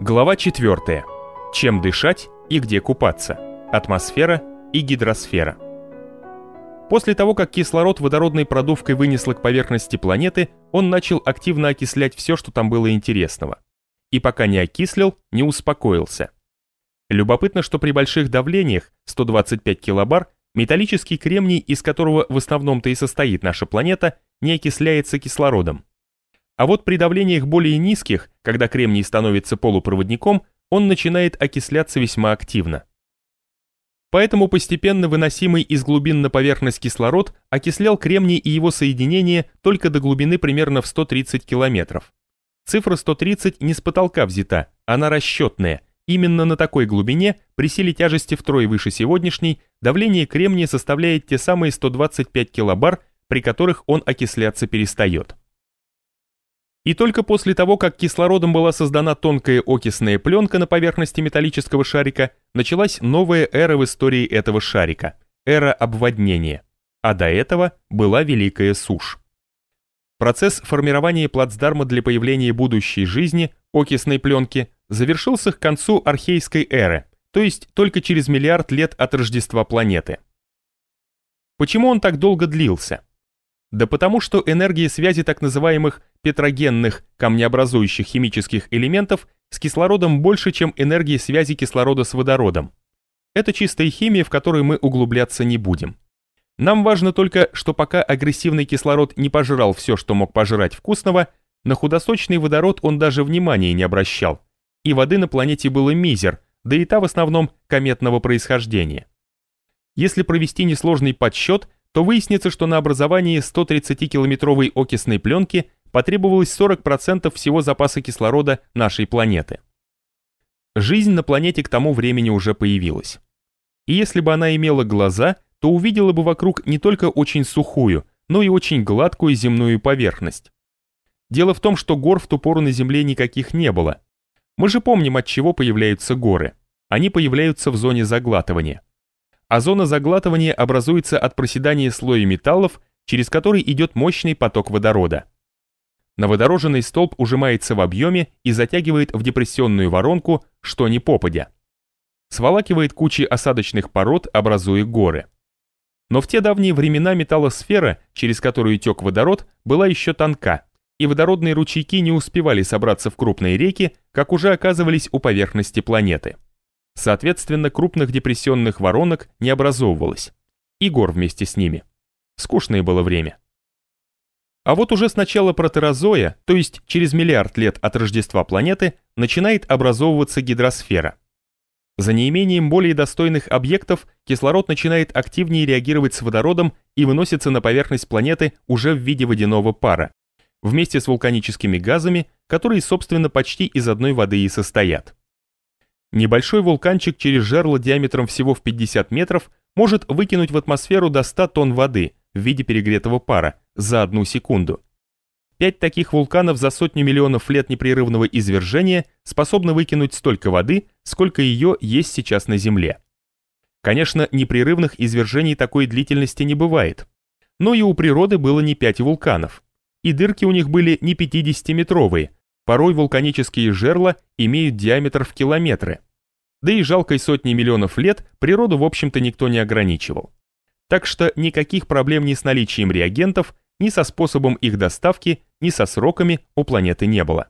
Глава 4. Чем дышать и где купаться. Атмосфера и гидросфера. После того, как кислород водородной продувкой вынесло к поверхности планеты, он начал активно окислять все, что там было интересного. И пока не окислил, не успокоился. Любопытно, что при больших давлениях, 125 килобар, металлический кремний, из которого в основном-то и состоит наша планета, не окисляется кислородом. А вот при давлениях более низких, когда кремний становится полупроводником, он начинает окисляться весьма активно. Поэтому постепенно выносимый из глубин на поверхность кислород окислял кремний и его соединения только до глубины примерно в 130 километров. Цифра 130 не с потолка взята, она расчетная. Именно на такой глубине, при силе тяжести втрое выше сегодняшней, давление кремния составляет те самые 125 килобар, при которых он окисляться перестает. И только после того, как кислородом была создана тонкая окисная пленка на поверхности металлического шарика, началась новая эра в истории этого шарика – эра обводнения. А до этого была Великая Сушь. Процесс формирования плацдарма для появления будущей жизни, окисной пленки, завершился к концу архейской эры, то есть только через миллиард лет от Рождества планеты. Почему он так долго длился? Да потому что энергия связи так называемых петрогенных камнеобразующих химических элементов с кислородом больше, чем энергия связи кислорода с водородом. Это чистая химия, в которой мы углубляться не будем. Нам важно только, что пока агрессивный кислород не пожрал все, что мог пожрать вкусного, на худосочный водород он даже внимания не обращал. И воды на планете было мизер, да и та в основном кометного происхождения. Если провести несложный подсчет – то выяснится, что на образование 130-километровой окисной пленки потребовалось 40% всего запаса кислорода нашей планеты. Жизнь на планете к тому времени уже появилась. И если бы она имела глаза, то увидела бы вокруг не только очень сухую, но и очень гладкую земную поверхность. Дело в том, что гор в ту пору на Земле никаких не было. Мы же помним, от чего появляются горы. Они появляются в зоне заглатывания а зона заглатывания образуется от проседания слоя металлов, через который идет мощный поток водорода. Новодороженный столб ужимается в объеме и затягивает в депрессионную воронку, что не попадя. Сволакивает кучи осадочных пород, образуя горы. Но в те давние времена металлосфера, через которую тек водород, была еще тонка, и водородные ручейки не успевали собраться в крупные реки, как уже оказывались у поверхности планеты. Соответственно, крупных депрессионных воронок не образовывалось. И гор вместе с ними. Скучное было время. А вот уже с начала протерозоя, то есть через миллиард лет от Рождества планеты, начинает образовываться гидросфера. За неимением более достойных объектов кислород начинает активнее реагировать с водородом и выносится на поверхность планеты уже в виде водяного пара, вместе с вулканическими газами, которые, собственно, почти из одной воды и состоят. Небольшой вулканчик через жерло диаметром всего в 50 метров может выкинуть в атмосферу до 100 тонн воды в виде перегретого пара за одну секунду. Пять таких вулканов за сотню миллионов лет непрерывного извержения способны выкинуть столько воды, сколько ее есть сейчас на Земле. Конечно, непрерывных извержений такой длительности не бывает. Но и у природы было не пять вулканов. И дырки у них были не 50-метровые, Порой вулканические жерла имеют диаметр в километры. Да и жалкой сотни миллионов лет природу, в общем-то, никто не ограничивал. Так что никаких проблем ни с наличием реагентов, ни со способом их доставки, ни со сроками у планеты не было.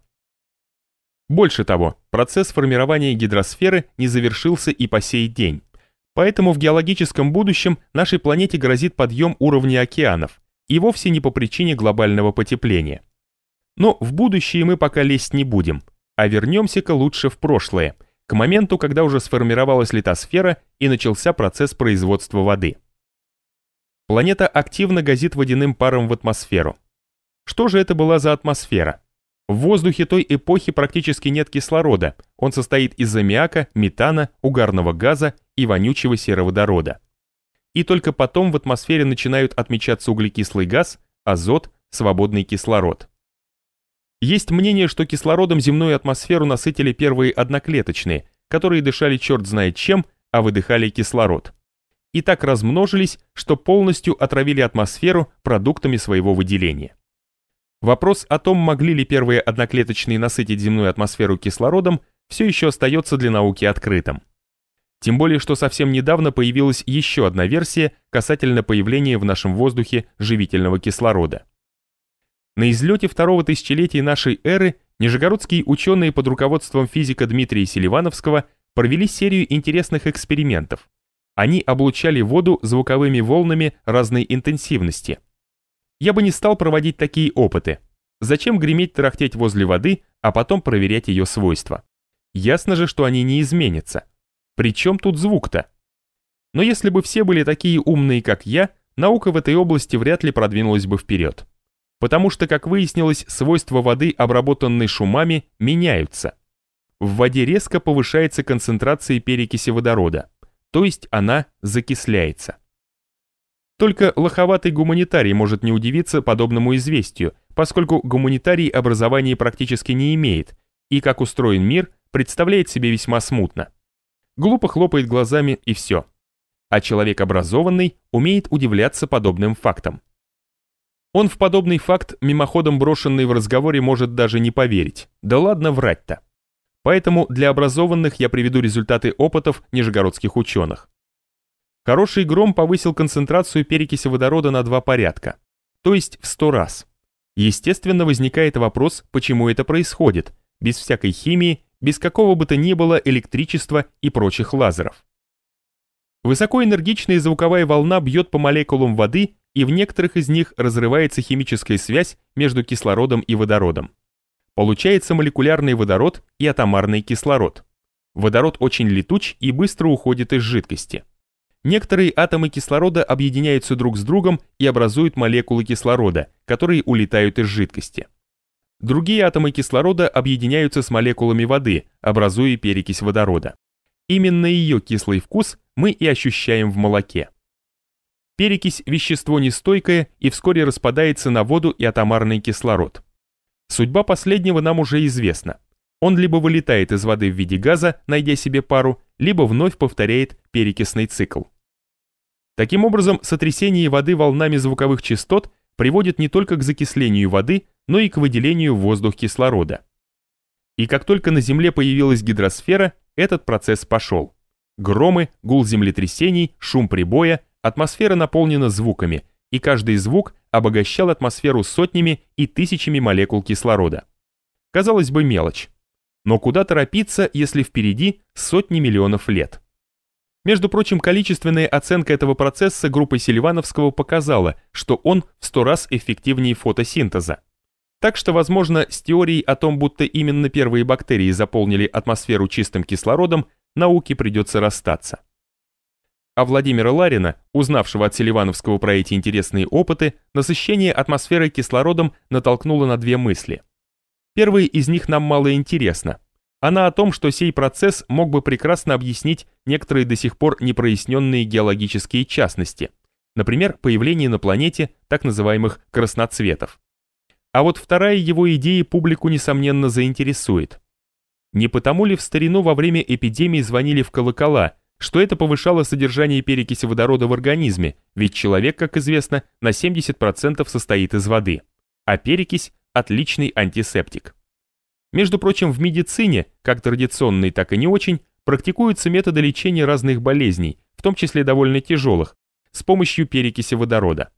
Больше того, процесс формирования гидросферы не завершился и по сей день. Поэтому в геологическом будущем нашей планете грозит подъем уровня океанов, и вовсе не по причине глобального потепления. Но в будущее мы пока лезть не будем, а вернемся-ка лучше в прошлое, к моменту, когда уже сформировалась литосфера и начался процесс производства воды. Планета активно газит водяным паром в атмосферу. Что же это была за атмосфера? В воздухе той эпохи практически нет кислорода, он состоит из аммиака, метана, угарного газа и вонючего сероводорода. И только потом в атмосфере начинают отмечаться углекислый газ, азот, свободный кислород. Есть мнение, что кислородом земную атмосферу насытили первые одноклеточные, которые дышали черт знает чем, а выдыхали кислород. И так размножились, что полностью отравили атмосферу продуктами своего выделения. Вопрос о том, могли ли первые одноклеточные насытить земную атмосферу кислородом, все еще остается для науки открытым. Тем более, что совсем недавно появилась еще одна версия касательно появления в нашем воздухе живительного кислорода. На излете второго тысячелетия нашей эры нижегородские ученые под руководством физика Дмитрия Селивановского провели серию интересных экспериментов. Они облучали воду звуковыми волнами разной интенсивности. Я бы не стал проводить такие опыты. Зачем греметь тарахтеть возле воды, а потом проверять ее свойства? Ясно же, что они не изменятся. При чем тут звук-то? Но если бы все были такие умные, как я, наука в этой области вряд ли продвинулась бы вперед. Потому что, как выяснилось, свойства воды, обработанной шумами, меняются. В воде резко повышается концентрация перекиси водорода, то есть она закисляется. Только лоховатый гуманитарий может не удивиться подобному известию, поскольку гуманитарий образования практически не имеет, и как устроен мир, представляет себе весьма смутно глупо хлопает глазами и все. А человек образованный умеет удивляться подобным фактам. Он в подобный факт, мимоходом брошенный в разговоре, может даже не поверить. Да ладно врать-то. Поэтому для образованных я приведу результаты опытов нижегородских ученых. Хороший гром повысил концентрацию перекиси водорода на два порядка, то есть в 100 раз. Естественно, возникает вопрос, почему это происходит, без всякой химии без какого бы то ни было электричества и прочих лазеров. Высокоэнергичная звуковая волна бьет по молекулам воды, и в некоторых из них разрывается химическая связь между кислородом и водородом. Получается молекулярный водород и атомарный кислород. Водород очень летуч и быстро уходит из жидкости. Некоторые атомы кислорода объединяются друг с другом и образуют молекулы кислорода, которые улетают из жидкости. Другие атомы кислорода объединяются с молекулами воды, образуя перекись водорода. Именно ее кислый вкус мы и ощущаем в молоке. Перекись – вещество нестойкое и вскоре распадается на воду и атомарный кислород. Судьба последнего нам уже известна. Он либо вылетает из воды в виде газа, найдя себе пару, либо вновь повторяет перекисный цикл. Таким образом, сотрясение воды волнами звуковых частот приводит не только к закислению воды, но и к выделению в воздух кислорода. И как только на Земле появилась гидросфера, этот процесс пошел. Громы, гул землетрясений, шум прибоя, атмосфера наполнена звуками, и каждый звук обогащал атмосферу сотнями и тысячами молекул кислорода. Казалось бы, мелочь. Но куда торопиться, если впереди сотни миллионов лет? Между прочим, количественная оценка этого процесса группы Селивановского показала, что он в сто раз эффективнее фотосинтеза. Так что, возможно, с теорией о том, будто именно первые бактерии заполнили атмосферу чистым кислородом, науке придется расстаться. А Владимира Ларина, узнавшего от Селивановского про эти интересные опыты, насыщение атмосферы кислородом натолкнуло на две мысли. Первая из них нам мало интересна. Она о том, что сей процесс мог бы прекрасно объяснить некоторые до сих пор непроясненные геологические частности, например, появление на планете так называемых красноцветов. А вот вторая его идея публику несомненно заинтересует. Не потому ли в старину во время эпидемии звонили в колокола, что это повышало содержание перекиси водорода в организме, ведь человек, как известно, на 70% состоит из воды, а перекись – отличный антисептик. Между прочим, в медицине, как традиционной, так и не очень, практикуются методы лечения разных болезней, в том числе довольно тяжелых, с помощью перекиси водорода.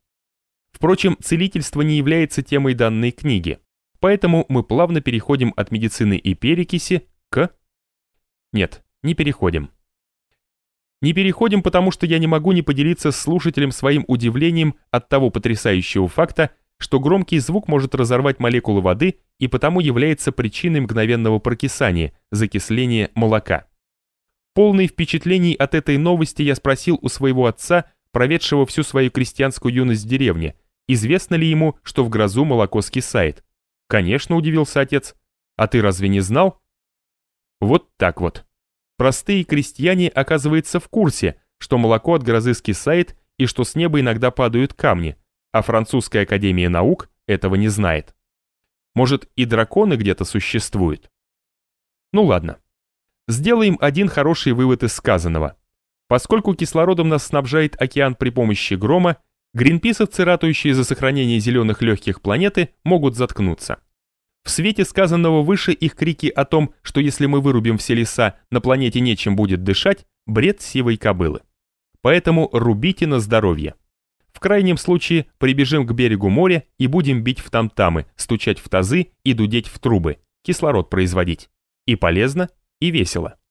Впрочем, целительство не является темой данной книги, поэтому мы плавно переходим от медицины и перекиси к... Нет, не переходим. Не переходим, потому что я не могу не поделиться с слушателем своим удивлением от того потрясающего факта, что громкий звук может разорвать молекулы воды и потому является причиной мгновенного прокисания, закисления молока. Полный впечатлений от этой новости я спросил у своего отца, проведшего всю свою крестьянскую юность в деревне, Известно ли ему, что в грозу молоко скисает? Конечно, удивился отец. А ты разве не знал? Вот так вот. Простые крестьяне, оказывается, в курсе, что молоко от грозы скисает и что с неба иногда падают камни, а французская академия наук этого не знает. Может, и драконы где-то существуют? Ну ладно. Сделаем один хороший вывод из сказанного. Поскольку кислородом нас снабжает океан при помощи грома, Гринписовцы, ратующие за сохранение зеленых легких планеты, могут заткнуться. В свете сказанного выше их крики о том, что если мы вырубим все леса, на планете нечем будет дышать, бред сивой кобылы. Поэтому рубите на здоровье. В крайнем случае прибежим к берегу моря и будем бить в там-тамы, стучать в тазы и дудеть в трубы, кислород производить. И полезно, и весело.